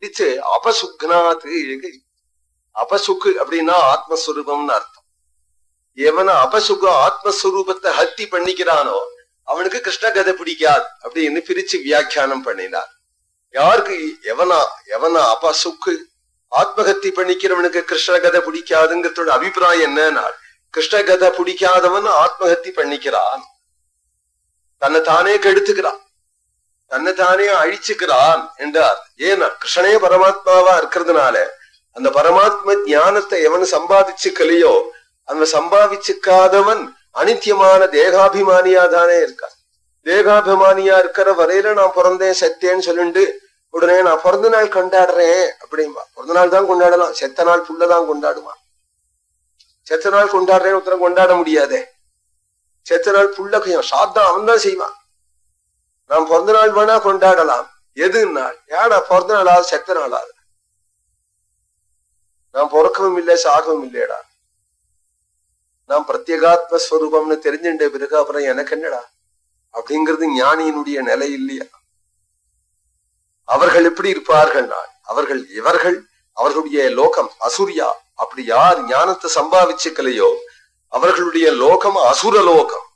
பிரிச்சு அபசுக்னாத்து அபசுக்கு அப்படின்னா ஆத்மஸ்வரூபம்னு அர்த்தம். எவன அபசுக ஆத்மஸ்வரூபத்தை ஹத்தி பண்ணிக்கிறானோ அவனுக்கு கிருஷ்ண கதை பிடிக்காது அப்படின்னு பிரிச்சு வியாக்கியானம் பண்ணினார். யாருக்கு? எவனா எவனா அபசுக்கு ஆத்மஹத்தி பண்ணிக்கிறவனுக்கு கிருஷ்ண கதை பிடிக்காதுங்கிறதோட அபிப்பிராயம் என்னன்னா கிருஷ்ண கதை பிடிக்காதவன் ஆத்மஹத்தி பண்ணிக்கிறான். தன்னை தானே கெடுத்துக்கிறான். தன்னை தானே அழிச்சுக்கிறான் என்றார். ஏன்னா கிருஷ்ணனே பரமாத்மாவா இருக்கிறதுனால அந்த பரமாத்ம ஞானத்தை எவன் சம்பாதிச்சுக்கலையோ அந்த சம்பாதிச்சுக்காதவன் அனித்தியமான தேகாபிமானியா தானே இருக்கான். தேகாபிமானியா இருக்கிற வரையில நான் பிறந்தேன் செத்தேன்னு சொல்லிட்டு உடனே நான் பிறந்த நாள் கொண்டாடுறேன் அப்படின்பா பிறந்த நாள் தான் கொண்டாடலாம் செத்த நாள் புள்ளதான் கொண்டாடுவான். செத்த நாள் கொண்டாடுறேன் உத்தரம் கொண்டாட முடியாதே. செத்த நாள் புள்ள கொஞ்சம் சாத்தான் அவன் தான் செய்வான். நாம் பிறந்த நாள் வேணா கொண்டாடலாம். எது நாள் ஏடா பிறந்த நாளாவது செத்த நாளாது நாம் பிறக்கவும் இல்லை சாகவும் இல்லையடா. நாம் பிரத்யேகாத்ம ஸ்வரூபம்னு தெரிஞ்சுட்ட பிறகு அப்புறம் எனக்கு என்னடா? அப்படிங்கிறது ஞானியினுடைய நிலை இல்லையா? அவர்கள் எப்படி இருப்பார்கள் நான்? அவர்கள் இவர்கள் அவர்களுடைய லோகம் அசுரியா? அப்படி யார் ஞானத்தை சம்பாவிச்சுக்கலையோ அவர்களுடைய லோகம் அசுர லோகம்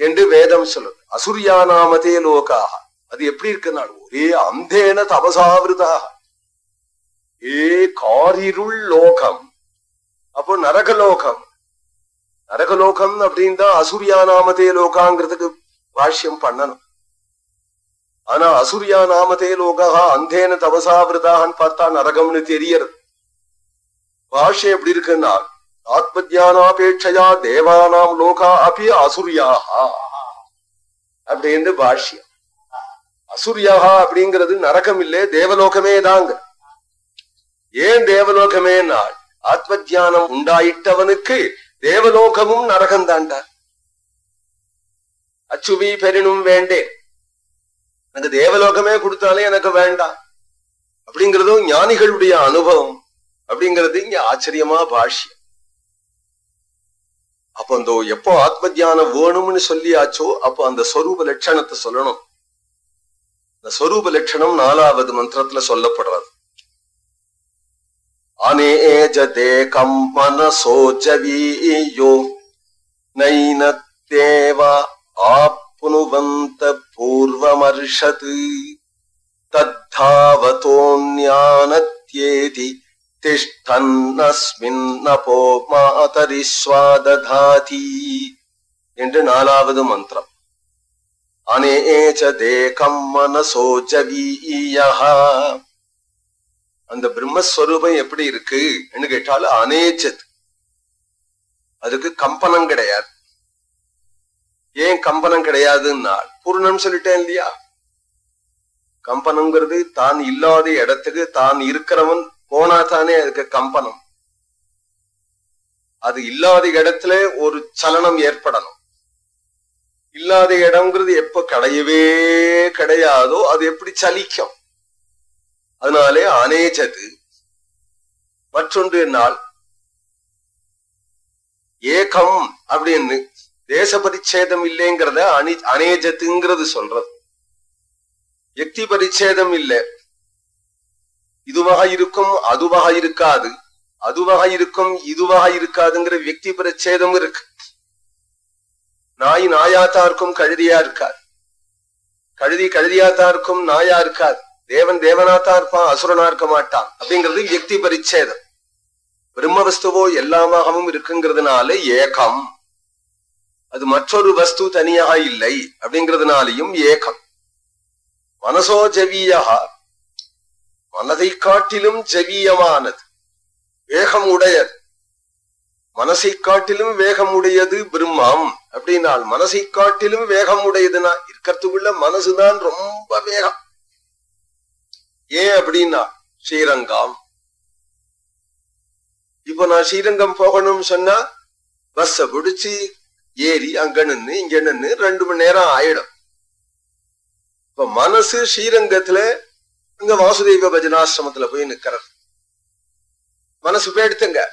என்று வேதம் சொல்லும் அசுரியா நாமதே லோகாக அது எப்படி இருக்குன்னா ஒரே அந்தேன தபசாவிருதாக ஏ காரிருள் லோகம். அப்போ நரகலோகம். நரகலோகம் அப்படின்னு தான் அசுரியா நாமதே லோகாங்கிறதுக்கு பாஷ்யம் பண்ணணும். ஆனா அசுரியா நாமதே லோகா அந்தேன தபசாவிரதான்னு பார்த்தா நரகம்னு தெரியறது பாஷ்யம் எப்படி இருக்குன்னா ஆத்மஜானாபேட்சையா தேவானாம் லோகா அப்படி அசுரியாகா அப்படின்னு பாஷ்யம். அசுரியாகா அப்படிங்கிறது நரகம் இல்லே தேவலோகமே தாங்க. ஏன் தேவலோகமே நாள்? ஆத்ம தியானம் உண்டாயிட்டவனுக்கு தேவலோகமும் நரகம் தாண்டா அச்சுமி பெரினும் வேண்டேன். எனக்கு தேவலோகமே கொடுத்தாலே எனக்கு வேண்டாம். அப்படிங்கிறதும் ஞானிகளுடைய அனுபவம். அப்படிங்கிறது இங்க ஆச்சரியமா பாஷ்யம். அப்போ அந்த எப்போ ஆத்ம தியானம் வேணும்னு சொல்லியாச்சோ அப்போ அந்த ஸ்வரூப லட்சணத்தை சொல்லணும். இந்த ஸ்வரூப லட்சணம் நாலாவது மந்திரத்துல சொல்லப்படுறது. அனேஜதே கம் மனசோஜவியோ நைனத்தேவா ஆப்னுவந்த பூர்வமர்ஷது தத்தாவதோன்யானத்யேதி திஷ்டன்னஸ்மின்னபோ மாதரிஸ்வாததாதி என்று நாலாவது மந்திரம். அனேச்ச தேகம் மனசோ ஜவீயா அந்த பிரம்மஸ்வரூபம் எப்படி இருக்கு கேட்டாலும் அனேச்சது. அதுக்கு கம்பனம் கிடையாது. ஏன் கம்பனம் கிடையாதுன்னா பூர்ணம் சொல்லிட்டேன் இல்லையா? கம்பனம்ங்கிறது தான் இல்லாத இடத்துக்கு தான் இருக்கிறவன் போனாதானே அதுக்கு கம்பனம். அது இல்லாத இடத்துல ஒரு சலனம் ஏற்படணும். இல்லாத இடம்ங்கிறது எப்ப கிடையவே கிடையாதோ அது எப்படி சலிக்கும். அதனாலே அனேஜது மற்றொன்று நாள் ஏகம் அப்படின்னு தேச பரிச்சேதம் இல்லைங்கிறத அணி அனேஜத்துங்கிறது சொல்றது. யுக்தி பரிச்சேதம் இல்லை. இதுவாக இருக்கும் அதுவாக இருக்காது அதுவாக இருக்கும் இதுவாக இருக்காதுங்கிற வியக்தி பிரச்சேதம் இருக்கு. நாய் நாயாத்தா இருக்கும் கழுதியா இருக்காது கழுதி கழுதியாத்தா இருக்கும் நாயா இருக்காது தேவன் தேவனாத்தா இருப்பான் அசுரனா இருக்க மாட்டான். அப்படிங்கிறது வியக்தி பரிச்சேதம். பிரம்ம வஸ்துவோ எல்லாமாகவும் இருக்குங்கிறதுனால ஏகம். அது மற்றொரு வஸ்து தனியாக இல்லை அப்படிங்கிறதுனாலையும் ஏகம். மனசோ ஜவியா மனதை காட்டிலும் ஜவியமானது வேகம் உடையது. மனசை காட்டிலும் வேகம் உடையது பிரம்மம். அப்படின்னால் மனசை காட்டிலும் வேகம் உடையதுன்னா இருக்கிறதுக்குள்ள மனசுதான் ரொம்ப வேகம். ஏன் அப்படின்னா ஸ்ரீரங்கம். இப்ப நான் ஸ்ரீரங்கம் போகணும்னு சொன்னா பஸ்ஸ பிடிச்சி ஏறி அங்க நின்று இங்க நின்று ரெண்டு மணி நேரம் ஆயிடும். இப்ப மனசு ஸ்ரீரங்கத்துல இங்க வாசுதேவ பஜனாசிரமத்துல போய் நிக்கிறது. மனசு போயிடுத்துங்க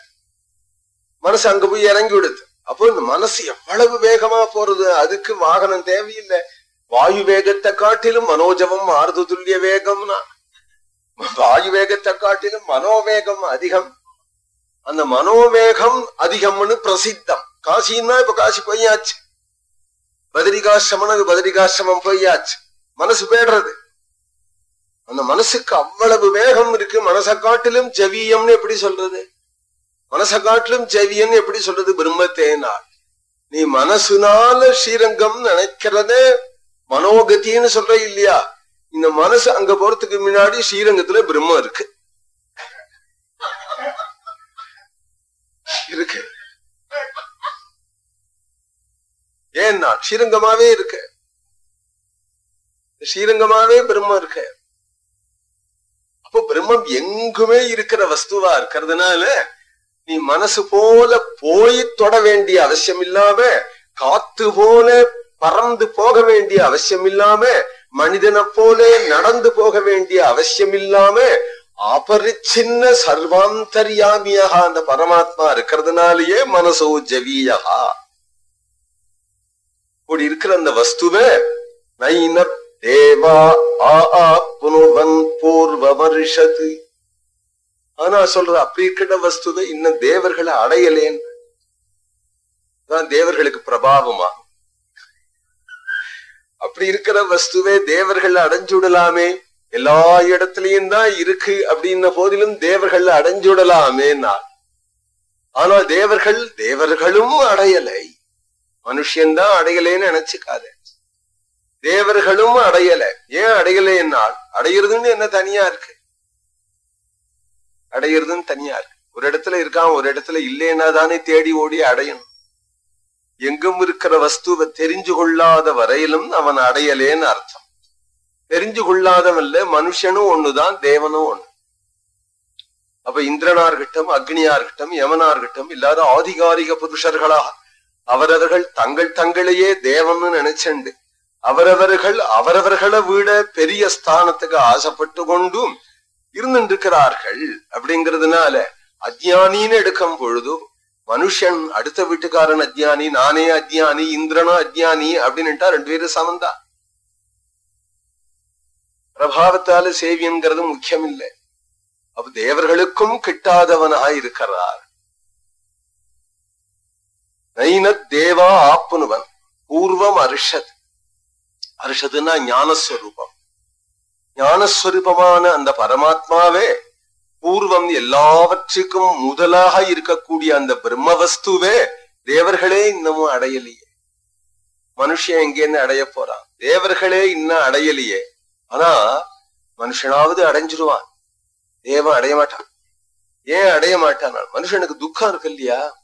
மனசு அங்க போய் இறங்கி விடுது. அப்போ இந்த மனசு எவ்வளவு வேகமா போறது? அதுக்கு வாகனம் தேவையில்லை. வாயு வேகத்தை காட்டிலும் மனோஜவம் ஆறுது துல்லிய வேகம்னா. வாயு வேகத்தை காட்டிலும் மனோவேகம் அதிகம். அந்த மனோவேகம் அதிகம்னு பிரசித்தம். காசின்னா இப்ப காசி போயாச்சு. பதிரிகாசிரமனுக்கு பதிரிகாசிரமம் போயாச்சு. மனசு போயிடுறது அந்த மனசுக்கு அவ்வளவு வேகம் இருக்கு. மனசை காட்டிலும் ஜவியம்னு எப்படி சொல்றது? மனசை காட்டிலும் ஜவியம்னு எப்படி சொல்றது? பிரம்மத்தேனால் நீ மனசுனால ஸ்ரீரங்கம் நினைக்கிறதே மனோகத்தின்னு சொல்ற இல்லையா? இந்த மனசு அங்க போறதுக்கு முன்னாடி ஸ்ரீரங்கத்துல பிரம்மம் இருக்கு. இருக்கு. ஏன்னா ஸ்ரீரங்கமாவே இருக்கு. ஸ்ரீரங்கமாவே பிரம்மம் இருக்கு. அப்போ பிரம்மம் எங்குமே இருக்கிற வஸ்துவா இருக்கிறதுனால நீ மனசு போல போய் தொட வேண்டிய அவசியம் இல்லாம காத்து போல பறந்து போக வேண்டிய அவசியம் இல்லாம மனிதனை போல நடந்து போக வேண்டிய அவசியம் இல்லாம அபரிச்சின்ன சர்வாந்தரியாமியாக அந்த பரமாத்மா இருக்கிறதுனாலயே மனசோ ஜவியகா. இப்படி இருக்கிற அந்த வஸ்துவ நைன தேவா ஆ புனுவன் பூர்வ வருஷத்து ஆனா சொல்ற அப்படி இருக்கிற வஸ்துவை இன்னும் தேவர்களை அடையலேன். தான் தேவர்களுக்கு பிரபாவமா. அப்படி இருக்கிற வஸ்துவே தேவர்கள் அடைஞ்சுடலாமே. எல்லா இடத்துலயும் தான் இருக்கு அப்படின்ன போதிலும் தேவர்கள் அடைஞ்சுடலாமேனா ஆனா தேவர்கள் தேவர்களும் அடையலை. மனுஷன்தான் அடையலைன்னு நினைச்சுக்காத. தேவர்களும் அடையல. ஏன் அடையலைன்னால் அடையிறதுன்னு என்ன தனியா இருக்கு? அடையிறதுன்னு தனியா இருக்கு. ஒரு இடத்துல இருக்கான் ஒரு இடத்துல இல்லைன்னா தானே தேடி ஓடி அடையணும். எங்கும் இருக்கிற வஸ்துவை தெரிஞ்சு கொள்ளாத வரையிலும் அவன் அடையலேன்னு அர்த்தம். தெரிஞ்சு கொள்ளாதவன்ல மனுஷனும் ஒண்ணுதான் தேவனும் ஒண்ணு. அப்ப இந்திரனார்கிட்டம் அக்னியார்கிட்டம் யமனார்கிட்டம் இல்லாத ஆதிகாரிக புருஷர்களாக அவரவர்கள் தங்கள் தங்களையே தேவன்னு நினைச்சண்டு. அவரவர்கள் அவரவர்களை விட பெரிய ஸ்தானத்துக்கு ஆசைப்பட்டு கொண்டும் இருந்துருக்கிறார்கள் அப்படிங்கிறதுனால அஜ்ஞானின்னு எடுக்கும் பொழுது மனுஷன் அடுத்த வீட்டுக்காரன் அஜ்ஞானி நானே அஜ்ஞானி இந்திரனும் அஜ்ஞானி அப்படின்னுட்டா ரெண்டு பேரும் சமந்தா. பிரபாவத்தால சேவியங்கிறது முக்கியம் இல்லை அப்ப தேவர்களுக்கும் கிட்டாதவனா இருக்கிறார். நைன தேவா ஆப்புனுவன் பூர்வம் அரிஷத். அரிஷத்துன்னா ஞானஸ்வரூபம். ஞானஸ்வரூபமான அந்த பரமாத்மாவே பூர்வம் எல்லாவற்றுக்கும் முதலாக இருக்கக்கூடிய அந்த பிரம்ம வஸ்துவே தேவர்களே இன்னமும் அடையலையே. மனுஷன் எங்கேன்னு அடைய போறான்? தேவர்களே இன்னும் அடையலையே. ஆனா மனுஷனாவது அடைஞ்சிருவான். தேவன் அடைய மாட்டான். ஏன் அடைய மாட்டான்? மனுஷனுக்கு துக்கம் இருக்கு இல்லையா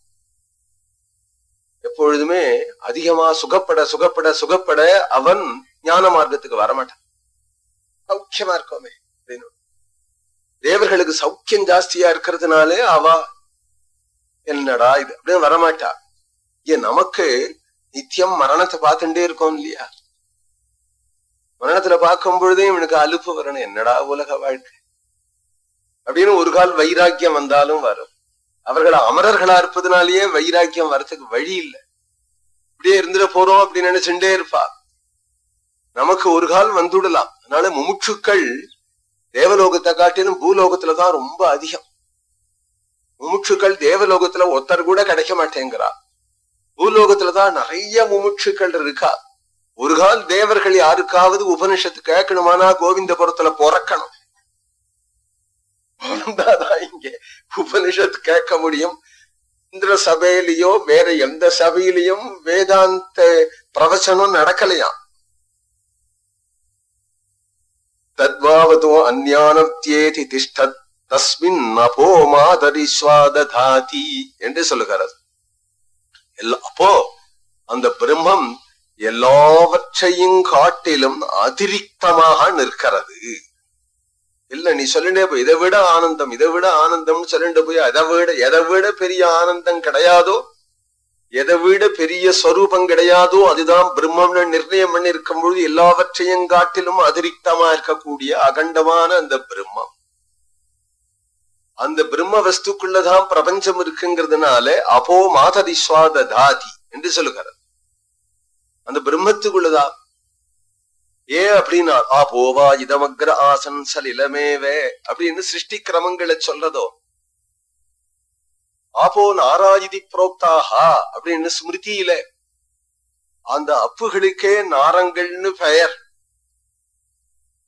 எப்பொழுதுமே அதிகமா சுகப்பட சுகப்பட சுகப்பட அவன் ஞான மார்க்கத்துக்கு வரமாட்டான். சௌக்கியமா இருக்கோமே அப்படின்னு. தேவர்களுக்கு சௌக்கியம் ஜாஸ்தியா இருக்கிறதுனாலே அவா என்னடா இது அப்படின்னு வரமாட்டா. ஏன் நமக்கு நித்தியம் மரணத்தை பார்த்துட்டே இருக்கோம் இல்லையா? மரணத்துல பார்க்கும் பொழுதே இவனுக்கு அலுப்பு வரணும் என்னடா உலக வாழ்க்கை? அப்படின்னு ஒரு கால் வைராக்கியம் வந்தாலும் வரும். அவர்கள் அமரர்களா இருப்பதனாலேயே வைராக்கியம் வரத்துக்கு வழி இல்லை. இப்படியே இருந்துட போறோம் அப்படின்னு நினைச்சுட்டே இருப்பா. நமக்கு ஒரு கால் வந்துடலாம். அதனால முமுட்சுக்கள் தேவலோகத்தை காட்டிலும் பூலோகத்துலதான் ரொம்ப அதிகம். முமுட்சுக்கள் தேவலோகத்துல ஒருத்தர் கூட கிடைக்க மாட்டேங்கிறா. பூலோகத்துலதான் நிறைய முமுட்சுக்கள் இருக்கா. ஒரு கால் தேவர்கள் யாருக்காவது உபனிஷத்து கேட்கணுமானா கோவிந்தபுரத்துல பிறக்கணும். பிறந்தாதான் இங்க உபனிஷத்து கேட்க முடியும் இந்திர சபையிலயோ வேற எந்த சபையிலையும் வேதாந்த பிரவச்சனம் நடக்கலையாம். தத்வாவதோ அந்யானத்தியேதி திஷ்டத் தஸ்மின் நபோ மாதரி சுவாததாதி என்று சொல்லுகிறார் எல்லா அப்போ அந்த பிரம்மம் எல்லாவற்றையும் காட்டிலும் அதிரிக்தமாக நிற்கிறது. இல்ல நீ சொல்லிட்டே போய் இதை விட ஆனந்தம் இதை விட ஆனந்தம்னு சொல்லிட்டு போய் அதை விட எதை விட பெரிய ஆனந்தம் கிடையாதோ எதை விட பெரிய ஸ்வரூபம் கிடையாதோ அதுதான் பிரம்மம்னு நிர்ணயம் பண்ணி இருக்கும் பொழுது எல்லாவற்றையும் காட்டிலும் அதிரிக்தமா இருக்கக்கூடிய அகண்டமான அந்த பிரம்மம். அந்த பிரம்ம வஸ்துக்குள்ளதான் பிரபஞ்சம் இருக்குங்கிறதுனால அப்போ மாததிஸ்வாத தாதி என்று சொல்லுகிறது. அந்த பிரம்மத்துக்குள்ளதான் ஏ அப்படின்னா ஆ போவா இதமக்ர ஆசன் இளமேவே அப்படின்னு சிருஷ்டி கிரமங்களை சொல்றதோ. ஆபோ நாராயுதி புரோக்தாஹா அப்படின்னு ஸ்மிருதியில. அந்த அப்புகளுக்கே நாரங்கள்னு பெயர்.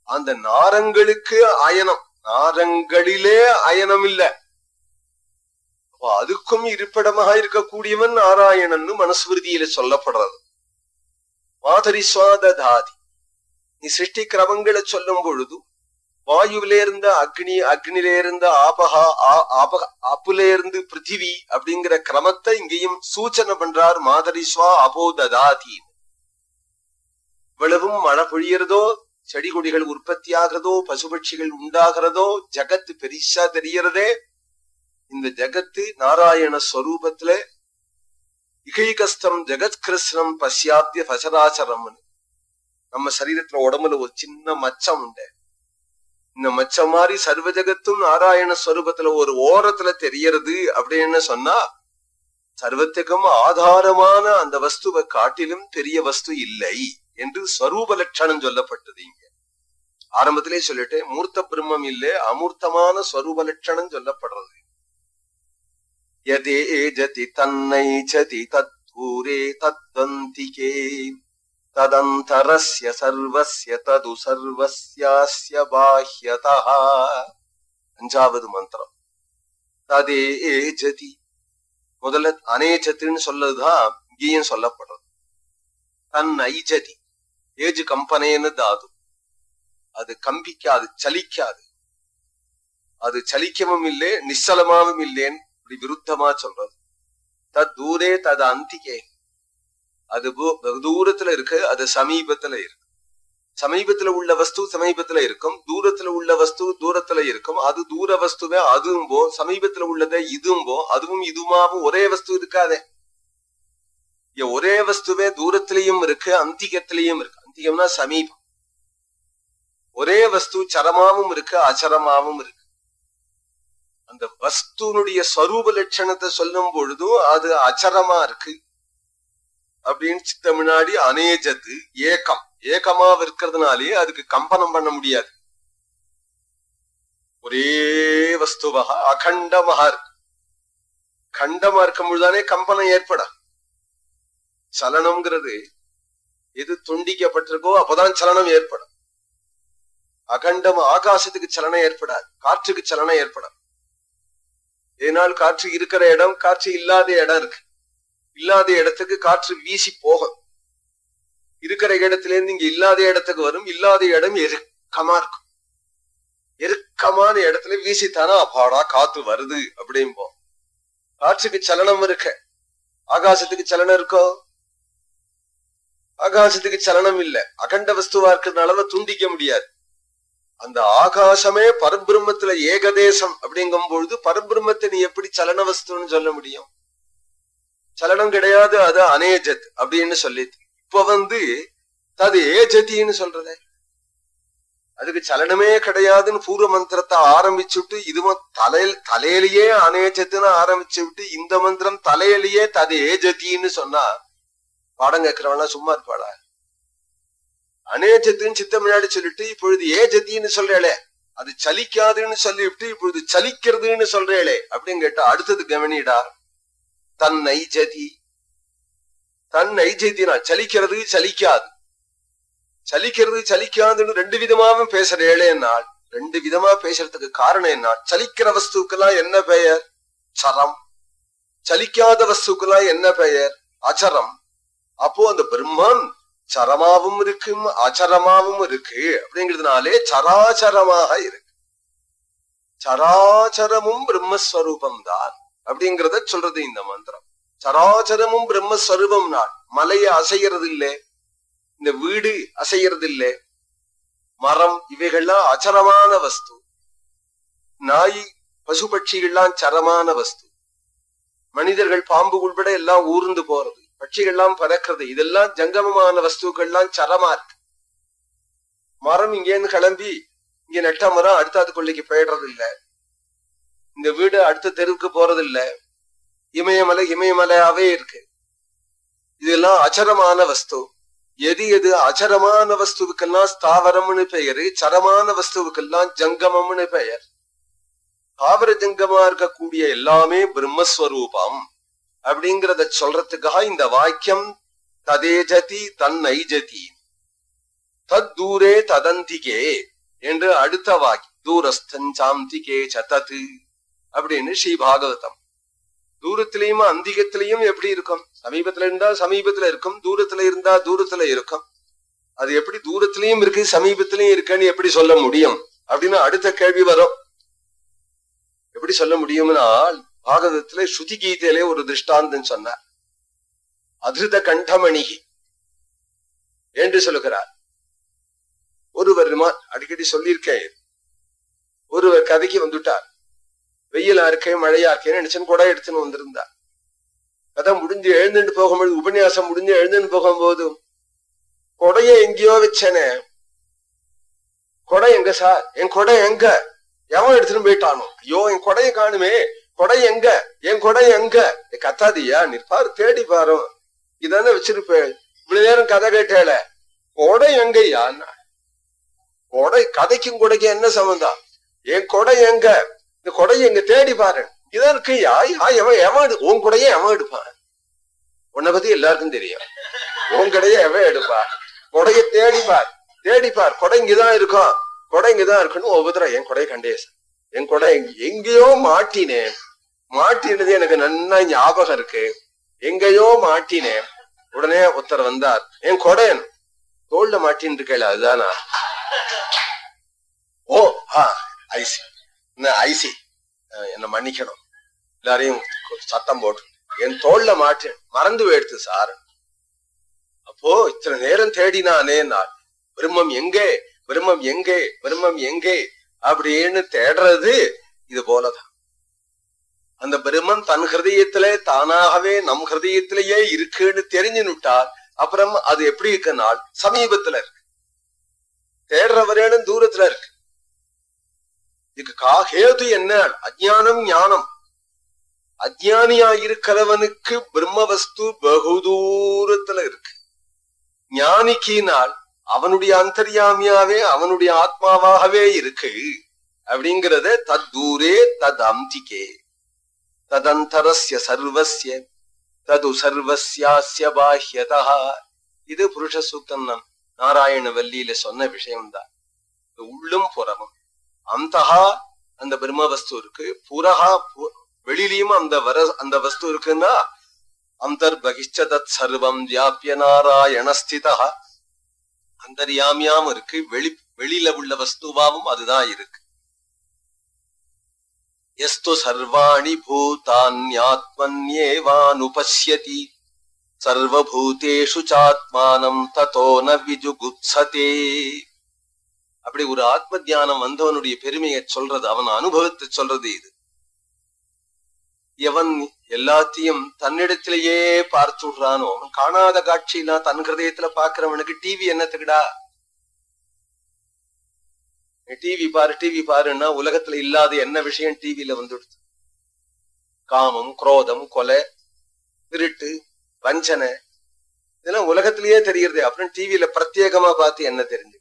அந்த நாரங்களுக்கு அயனம் நாரங்களிலே அயனம் இல்ல அதுக்கும் இருப்பிடமாக இருக்கக்கூடியவன் நாராயணன் மனஸ்மிருதியில சொல்லப்படுறது. மாதரி சுவாததாதி நீ சிருஷ்டி கிரமங்களை சொல்லும் பொழுது வாயுவில இருந்த அக்னி அக்னில இருந்த ஆபகா ஆபக அப்புலேருந்து பிருத்திவி அப்படிங்கிற கிரமத்தை இங்கேயும் சூச்சனை பண்றார் மாதரி அபோததாதீன் இவ்வளவும் மழை பொழியறதோ செடி கொடிகள் உற்பத்தி ஆகிறதோ பசுபட்சிகள் உண்டாகிறதோ ஜகத்து பெரிசா தெரியறதே இந்த ஜகத்து நாராயண ஸ்வரூபத்துல இகைகஸ்தம் ஜெகத் கிருஷ்ணம் பசியாத்திய பசராச்சரம்னு நம்ம சரீரத்துல உடம்புல ஒரு சின்ன மச்சம் உண்டு. இந்த மச்சம் மாதிரி சர்வ ஜெகத்தும் நாராயண ஸ்வரூபத்துல ஒரு ஓரத்துல தெரியறது அப்படின்னு சொன்னா சர்வத்துக்கும் ஆதாரமான அந்த வஸ்துவை காட்டிலும் பெரிய வஸ்து இல்லை என்று ஸ்வரூப லட்சணம் சொல்லப்பட்டது இங்க. ஆரம்பத்திலே சொல்லிட்டு மூர்த்த பிரம்மம் இல்லை அமூர்த்தமான ஸ்வரூப லட்சணம் சொல்லப்படுறது. யதேஜதி தன்னை ஜதி தத்பூரே தத்வந்திகே ததந்தரஸ்ய சர்வஸ்ய தது சர்வஸ்யாஸ்ய பாஹ்யதः அஞ்சாவது மந்திரம் ததே ஏஜதி முதல்ல அனேஜத்தின்னு சொல்லதுதான் இங்கேயும் சொல்லப்படுறது. தன் ஐஜதி ஏஜு கம்பனேன்னு தாது. அது கம்பிக்காது சலிக்காது. அது சலிக்கவும் இல்லை நிச்சலமாவும் இல்லேன்னு இப்படி விருத்தமா சொல்றது. தத் தூரே தது அந்திகே அது தூரத்துல இருக்கு அது சமீபத்துல இருக்கு. சமீபத்துல உள்ள வஸ்து சமீபத்துல இருக்கும் தூரத்துல உள்ள வஸ்து தூரத்துல இருக்கும் அது தூர வஸ்துவே அதுவும் போ சமீபத்துல உள்ளதை இதுவும் போ அதுவும் இதுமாவும் ஒரே வஸ்து இருக்காதே. ஒரே வஸ்துவே தூரத்திலையும் இருக்கு அந்திகத்திலையும் இருக்கு. அந்திகம்னா சமீபம். ஒரே வஸ்து சரமாவும் இருக்கு அச்சரமாவும் இருக்கு. அந்த வஸ்துனுடைய ஸ்வரூப லட்சணத்தை சொல்லும் பொழுதும் அது அச்சரமா இருக்கு. அப்படின்னு தமிழ்நாடி முன்னாடி அநேஜத்து ஏக்கம். ஏக்கமா இருக்கிறதுனாலே அதுக்கு கம்பனம் பண்ண முடியாது. ஒரே வஸ்துவகா அகண்டமாக இருக்கு கண்டமா இருக்கும்பொழுதுதானே கம்பனம் ஏற்பட சலனம்ங்கிறது எது துண்டிக்கப்பட்டிருக்கோ அப்பதான் சலனம் ஏற்படும். அகண்டம் ஆகாசத்துக்கு சலனம் ஏற்படாது. காற்றுக்கு சலனம் ஏற்படாது ஏனால் காற்று இருக்கிற இடம் காற்று இல்லாத இடம் இருக்கு. இல்லாத இடத்துக்கு காற்று வீசி போகும் இருக்கிற இடத்துல இருந்து இங்க இல்லாத இடத்துக்கு வரும். இல்லாத இடம் எருக்கமா இருக்கும். எருக்கமான இடத்துல வீசித்தானா அப்பாடா காத்து வருது அப்படிம்போம் காற்றுக்கு சலனம் இருக்க. ஆகாசத்துக்கு சலனம் இருக்கோ? ஆகாசத்துக்கு சலனம் இல்ல. அகண்ட வஸ்துவா இருக்கிறதுனால துண்டிக்க முடியாது. அந்த ஆகாசமே பரபிரம்மத்துல ஏகதேசம் அப்படிங்கும் பொழுது பரபிரம்மத்தை நீ எப்படி சலன வஸ்துன்னு சொல்ல முடியும்? சலனம் கிடையாது அது அனேஜத் அப்படின்னு சொல்லி இப்ப வந்து அது ஏஜத்தின்னு சொல்றதே. அதுக்கு சலனமே கிடையாதுன்னு பூர்வ மந்திரத்தை ஆரம்பிச்சுட்டு இதுவும் தலையில் தலையிலேயே அனேஜத்துன்னு ஆரம்பிச்சு விட்டு இந்த மந்திரம் தலையிலேயே தது ஏஜத்தின்னு சொன்னா பாடம் கேட்கிறவனா சும்மா இருப்பாளா? அனேஜத்துன்னு சித்தம் முன்னாடி சொல்லிட்டு இப்பொழுது ஏஜத்தின்னு சொல்றேளே. அது சலிக்காதுன்னு சொல்லிவிட்டு இப்பொழுது சலிக்கிறதுன்னு சொல்றேளே அப்படின்னு கேட்டா அடுத்தது கவனிடா. தன் ஐஜதி தன் ஐஜதினா சலிக்கிறது சலிக்காது. சலிக்கிறது சலிக்காதுன்னு ரெண்டு விதமாவும் பேசுறேளே நாள் ரெண்டு விதமா பேசுறதுக்கு காரணம் என்ன சலிக்கிற வஸ்துக்கெல்லாம் என்ன பெயர்? சரம். சலிக்காத வஸ்துக்கெல்லாம் என்ன பெயர்? அச்சரம். அப்போ அந்த பிரம்மன் சரமாவும் இருக்கு அச்சரமாவும் இருக்கு. அப்படிங்கிறதுனாலே சராச்சரமாக இருக்கு. சராச்சரமும் பிரம்மஸ்வரூபம் தான் அப்படிங்கிறத சொல்றது இந்த மந்திரம். சராச்சரமும் பிரம்மஸ்வரூபம் நாள் மலையை அசைகிறது இல்லை இந்த வீடு அசைகிறது இல்லை மரம் இவைகள்லாம் அச்சரமான வஸ்து. நாய் பசு பட்சிகள்லாம் சரமான வஸ்து. மனிதர்கள் பாம்பு உள்பட எல்லாம் ஊர்ந்து போறது. பட்சிகள்லாம் பறக்கிறது. இதெல்லாம் ஜங்கமமான வஸ்துக்கள்லாம் சரமா இருக்கு. மரம் இங்கேருந்து கிளம்பி இங்க நெட்ட மரம் அடுத்த கொள்ளைக்கு போயிடுறது இல்ல இந்த வீடு அடுத்த தெருவுக்கு போறதில்லை. இமயமலை இமயமலையாவே இருக்கு. இதெல்லாம் அச்சரமான வஸ்து. எது எது அச்சரமான வஸ்துவுக்கெல்லாம் ஸ்தாவரம்னு பெயரு சரமான வஸ்துவுக்கெல்லாம் ஜங்கமம்னு பெயர். தாவர ஜங்கமா இருக்கக்கூடிய எல்லாமே பிரம்மஸ்வரூபம் அப்படிங்கிறத சொல்றதுக்காக இந்த வாக்கியம் ததேஜதி தன்னைஜதி தத் தூரே ததந்திகே என்று அடுத்த வாக்கியம் தூரஸ்தஞ்சாந்திகே சதத்து அப்படின்னு ஸ்ரீ பாகவதம். தூரத்திலையும் அந்திகத்திலையும் எப்படி இருக்கும்? சமீபத்துல இருந்தா சமீபத்துல இருக்கும் தூரத்துல இருந்தா தூரத்துல இருக்கும். அது எப்படி தூரத்திலையும் இருக்கு சமீபத்திலையும் இருக்குன்னு எப்படி சொல்ல முடியும்? அப்படின்னு அடுத்த கேள்வி வரும். எப்படி சொல்ல முடியும்னா பாகவதத்துல ஸ்ருதி கீதையிலே ஒரு திருஷ்டாந்தம் சொன்னார். அதிருத கண்டமணிகி என்று சொல்லுகிறார். ஒருவர் அடிக்கடி சொல்லியிருக்கேன். ஒருவர் கதைக்கு வந்துட்டார். வெயிலா இருக்கே மழையா இருக்கேன்னு நினைச்சன் கூட எடுத்துன்னு வந்திருந்தா. கதை முடிஞ்சு எழுந்துட்டு போகும்போது உபன்யாசம் முடிஞ்சு எழுந்துட்டு போகும்போது கொடைய எங்கேயோ வச்சேனே. கொடை எங்க சார்? என் கொடை எங்க? எவன் எடுத்துன்னு போயிட்டானோ? ஐயோ என் கொடையை காணுமே. கொடை எங்க? என் கொடை எங்க? கத்தாதியா? நிற்பாரு தேடி பாரு. இதானே வச்சிருப்பேன் இவ்வளவு நேரம் கதை கேட்டேல. கொடை எங்கய்யா? கொடை கதைக்கும் கொடைக்கும் என்ன சம்பந்தம்? என் கொடை எங்க? இந்த கொடையை இங்க தேடி பாரு. இதான் இருக்கு எவன் எவன் உன் கூடையே எவன் எடுப்பான் உன்னை பத்தி எல்லாருக்கும் தெரியும். உன் கடையை எவன் எடுப்பா? கொடைய தேடிப்பார் தேடிப்பார் கொடை இங்கதான் இருக்கும். கொடை இங்கதான் இருக்குன்னு ஒவ்வொருத்தர என் கொடையை கண்டே என் கொடை எங்கேயோ மாட்டினேன். மாட்டினது எனக்கு நன்னா ஞாபகம் இருக்கு. எங்கேயோ மாட்டினேன். உடனே ஒருத்தர் வந்தார். என் கொடையன் தோல்ல மாட்டின்னு இருக்கல அதுதானா? ஓ ஆ ஐசி ஐசி என்ன மன்னிக்கணும். எல்லாரையும் சத்தம் போட்டு என் தோல்ல மாட்டேன் மறந்து போயிடுத்து சார். அப்போ இத்தனை நேரம் தேடினானே நான். பிரம்மம் எங்கே பிரம்மம் எங்கே பிரம்மம் எங்கே அப்படின்னு தேடுறது இது போலதான். அந்த பிரம்மன் தன் ஹிருதயத்திலே தானாகவே நம் ஹிருதயத்திலேயே இருக்குன்னு தெரிஞ்சுனுட்டால் அப்புறம் அது எப்படி இருக்குனால் சமீபத்துல இருக்கு. தேடுறவரேனும் தூரத்துல இருக்கு. இதுக்கு காகேது என்ன? அஜானம் ஞானம். அஜானியாயிருக்கிறவனுக்கு பிரம்மவஸ்து பகு தூரத்துல இருக்கு. ஞானிக்கினால் அவனுடைய அந்தர்யாமியாவே அவனுடைய ஆத்மாவாகவே இருக்கு. அப்படிங்கிறத தத்தூரே தத் அந்திகே ததந்தரஸ்ய சர்வசிய தது சர்வசியாசிய பாஹ்யதா இது புருஷ சூக்தம் நாராயண வல்லியில சொன்ன விஷயம்தான். உள்ளும் புறமும். அந்தஹா அந்த பிரம்ம வஸ்து இருக்கு. புறஹா வெளியிலயும் அந்த வர அந்த வஸ்து இருக்குன்னா அந்தர்பகிஷ்ட தத் சர்வம் வியாபிய நாராயணஸ்திதா அந்தர்யாமியாம் இருக்கு. வெளி வெளியில உள்ள வஸ்துவாவும் அதுதான் இருக்கு. எஸ்து சர்வாணி பூதான்யாத்மன்யேவானுபஷ்யதி. சர்வபூதேஷு சாத்மானம் ததோ ந விஜுகுப்சதே. அப்படி ஒரு ஆத்ம தியானம் வந்தவனுடைய பெருமையை சொல்றது அவன் அனுபவத்தை சொல்றது இது. எவன் எல்லாத்தையும் தன்னிடத்திலேயே பார்த்து விடுறானோ அவன் காணாத காட்சியெல்லாம் தன் ஹிருதயத்துல பாக்குறவனுக்கு டிவி என்னத்துக்குடா டிவி பாரு டிவி பாருன்னா உலகத்துல இல்லாத என்ன விஷயம் டிவியில வந்துடுது? காமம் குரோதம் கொலை திருட்டு வஞ்சனை இதெல்லாம் உலகத்திலேயே தெரியறது. அப்புறம் டிவியில பிரத்யேகமா பார்த்து என்ன தெரிஞ்சு?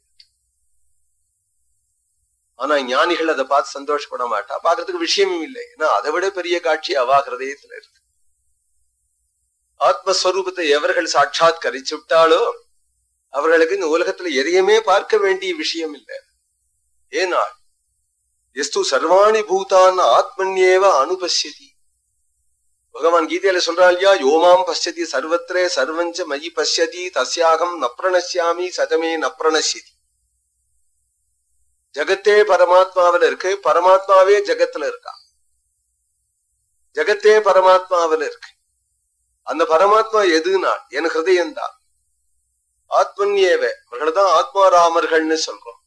ஆனா ஞானிகள் அதை பார்த்து சந்தோஷப்பட மாட்டா. பாக்குறதுக்கு விஷயமும் இல்லை. ஏன்னா அதை விட பெரிய காட்சி அவா ஹிருதயத்துல இருக்கு. ஆத்மஸ்வரூபத்தை எவர்கள் சாட்சாத் கரிச்சு விட்டாலோ அவர்களுக்கு இந்த உலகத்துல எதையுமே பார்க்க வேண்டிய விஷயம் இல்லை. ஏனால் எஸ்து சர்வாணி பூதான் ஆத்மன்யேவ அனுபஷ்யதி. பகவான் கீதையில சொல்றா இல்லையா? யோமாம் பசியதி சர்வத்திரே சர்வஞ்ச மயி பசியதி தஸ்யாகம் நப்ரணசியாமி சதமே நப்ரணசியதி ஜகத்தே பரமாத்மாவில இருக்கு பரமாத்மாவே ஜகத்துல இருக்கா? ஜகத்தே பரமாத்மாவில இருக்கு. அந்த பரமாத்மா எதுனா? என் ஹிருதயம்தான். ஆத்மன்யேவ. அவர்கள் தான் ஆத்மாராமர்கள்னு சொல்றோம்.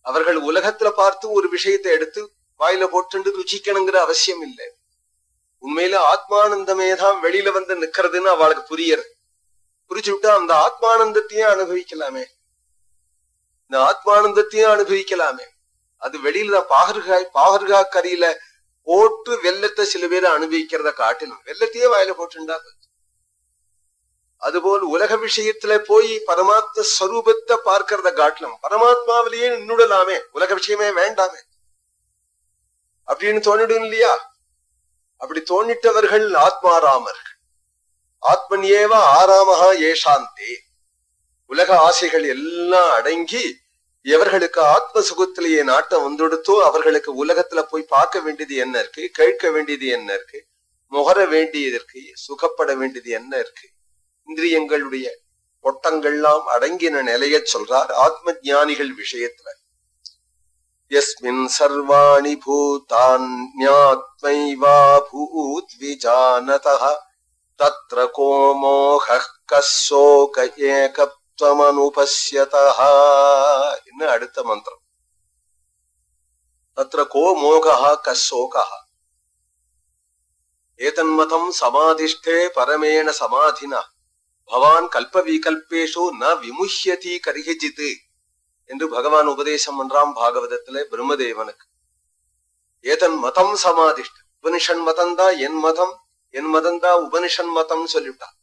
அவர்கள் உலகத்துல பார்த்து ஒரு விஷயத்தை எடுத்து வாயில போட்டு ருச்சிக்கணுங்கிற அவசியம் இல்லை. உண்மையில ஆத்மானந்தமே தான் வெளியில வந்து நிக்கிறதுன்னு அவளுக்கு புரியறது. புரிச்சு விட்டா அந்த ஆத்மானந்தத்தையே அனுபவிக்கலாமே. இந்த ஆத்மானந்தத்தையும் அனுபவிக்கலாமே. அது வெளியில பாகர்காய் பாகர்கா கரியில போட்டு வெள்ளத்தை சில பேர் அனுபவிக்கிறத காட்டிலும் வெள்ளத்தையே வாயில போட்டுண்டா அதுபோல் உலக விஷயத்துல போய் பரமாத்ம ஸ்வரூபத்தை பார்க்கறத காட்டலாம் பரமாத்மாவிலேயே நின்னுடலாமே உலக விஷயமே வேண்டாமே. அப்படின்னு தோணிடும் இல்லையா? அப்படி தோணிட்டவர்கள் ஆத்மாராமர்கள். ஆத்மன் ஏவ ஆராமகா ஏஷாந்தே. உலக ஆசைகள் எல்லாம் அடங்கி எவர்களுக்கு ஆத்ம சுகத்திலேயே நாட்டம் வந்துடுத்தோ அவர்களுக்கு உலகத்துல போய் பார்க்க வேண்டியது என்ன இருக்கு? கேட்க வேண்டியது என்ன இருக்கு? முகர வேண்டியது இருக்கு. சுகப்பட வேண்டியது என்ன இருக்கு? இந்திரியங்களுடைய ஒட்டங்கள்லாம் அடங்கின நிலைய சொல்றார் ஆத்ம ஜானிகள் விஷயத்துல. எஸ்மின் சர்வாணி பூதான்யாத்மைவா பூத் விஜானதா தத்ர கோமோக கசோக ஏக ஏகத்வமனுபஸ்யதா என்ன அடுத்த மந்திரம் தத்ர கோ மோகா கசோகா ஏதன்மதம் சமாதிஷ்டே பரமேண சமாதினா பவான் கல்ப விகல்பேஷு ந விமுஹ்யதி கரிஹிஜித் என்று பகவான் உபதேசம் பண்றாம் பாகவதத்திலே பிரம்மதேவனுக்கு ஏதன் மதம் சமாதிஷ்ட உபனிஷன் மதம் தான் என் மதம் என் மதம் தான் உபனிஷன் மதம் சொல்லிவிட்டான்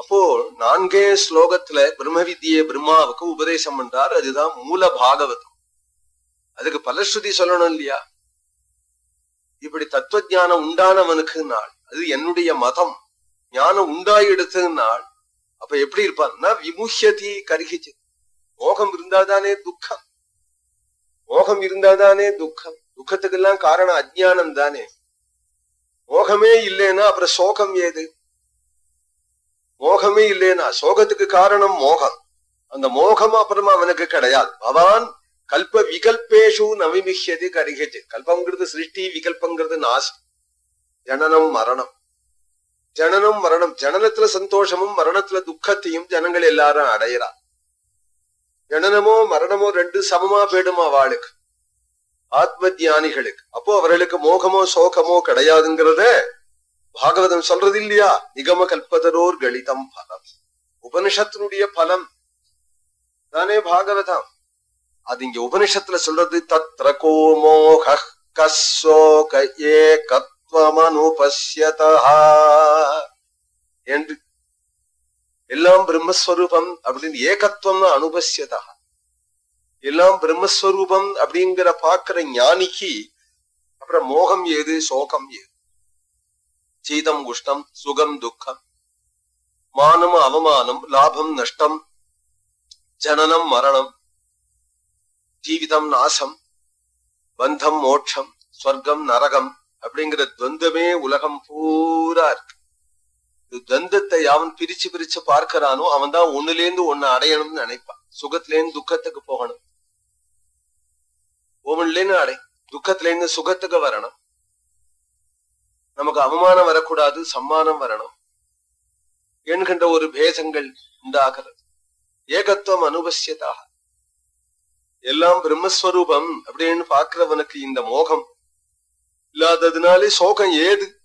அப்போ நான்கே ஸ்லோகத்துல பிரம்ம வித்தியை பிரம்மாவுக்கு உபதேசம் பண்றார். அதுதான் மூல பாகவதம். அதுக்கு பலஸ்ருதி சொல்லணும் இல்லையா? இப்படி தத்துவ ஞானம் உண்டானவனுக்கு நாள் அது என்னுடைய மதம். ஞானம் உண்டாயிடுத்து நாள் அப்ப எப்படி இருப்பான்னா விமுஹ்யதி கருகிச்சு மோகம் இருந்தாதானே துக்கம். மோகம் இருந்தாதானே துக்கம். துக்கத்துக்கெல்லாம் காரணம் அஜ்ஞானம் தானே மோகமே இல்லைன்னா அப்புறம் சோகம் ஏது? மோகமே இல்லைன்னா சோகத்துக்கு காரணம் மோகம். அந்த மோகம் அப்புறமா அவனுக்கு கிடையாது. பவான் கல்ப விகல்பேஷு நவிமிஷது கரிகச்சு கல்பங்கிறது சிருஷ்டி விகல்பங்கிறது நாசம் ஜனனம் மரணம். ஜனனம் மரணம். ஜனனத்துல சந்தோஷமும் மரணத்துல துக்கத்தையும் ஜனங்கள் எல்லாரும் அடையிறா. ஜனனமோ மரணமோ ரெண்டு சமமா போயிடுமா வாளுக்கு ஆத்ம தியானிகளுக்கு. அப்போ அவர்களுக்கு மோகமோ சோகமோ கிடையாதுங்கிறத பாகவதம் சொல்றது இல்லையா? நிகம கல்பதரோர் கணிதம் பலம். உபனிஷத்தினுடைய பலம். தானே பாகவதம். அது இங்க உபனிஷத்துல சொல்றது தத்ர கோமோக கசோக ஏகத்வமனுபஸ்யதா என்று எல்லாம் பிரம்மஸ்வரூபம் அப்படின்னு ஏகத்துவம் அனுபசியதா எல்லாம் பிரம்மஸ்வரூபம் அப்படிங்கிற பாக்குற ஞானிக்கு அப்புறம் மோகம் ஏது சோகம் ஏது? சீதம் உஷ்ணம் சுகம் துக்கம் மானம் அவமானம் லாபம் நஷ்டம் ஜனனம் மரணம் ஜீவிதம் நாசம் பந்தம் மோட்சம் ஸ்வர்க்கம் நரகம் அப்படிங்கிற துவந்தமே உலகம் பூரா இருக்கு துவந்தத்தை அவன் பிரிச்சு பிரிச்சு பார்க்கிறானோ அவன் தான் ஒண்ணுலேருந்து ஒன்னு அடையணும்னு நினைப்பான் சுகத்திலேருந்து துக்கத்துக்கு போகணும் ஒவ்வொன்றுலேருந்து அடை துக்கத்திலேருந்து சுகத்துக்கு வரணும் நமக்கு அவமானம் வரக்கூடாது சம்மானம் வரணும் என்கின்ற ஒரு பேதங்கள் உண்டாகிறது. ஏகத்துவம் அனுபசியதாக எல்லாம் பிரம்மஸ்வரூபம் அப்படின்னு பாக்குறவனுக்கு இந்த மோகம் இல்லாததுனாலே சோகம் ஏது?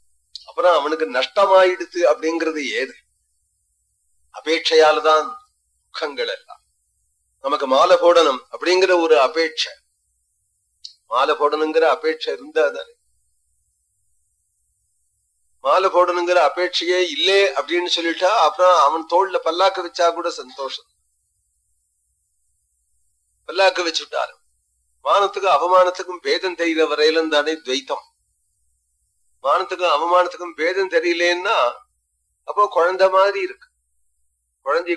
அப்புறம் அவனுக்கு நஷ்டமாயிடுது அப்படிங்கிறது ஏது? அபேட்சையாலதான் துக்கங்கள் எல்லாம். நமக்கு மாலை போடணும் அப்படிங்கிற ஒரு அபேட்சை. மாலை போடணுங்கிற அபேட்சை இருந்தா தானே? மாலை போடணுங்கிற அபேட்சையே இல்லே அப்படின்னு சொல்லிட்டா அப்புறம் அவன் தோல்ல பல்லாக்க வச்சா கூட சந்தோஷம். பல்லாக்க வச்சுட்டாரு. மானத்துக்கும் அவமானத்துக்கும் பேதம் தெரியல வரையிலும் தானே துவைத்தம். மானத்துக்கும் அவமானத்துக்கும் பேதம் தெரியலேன்னா அப்போ குழந்தை மாதிரி இருக்கு. குழந்தை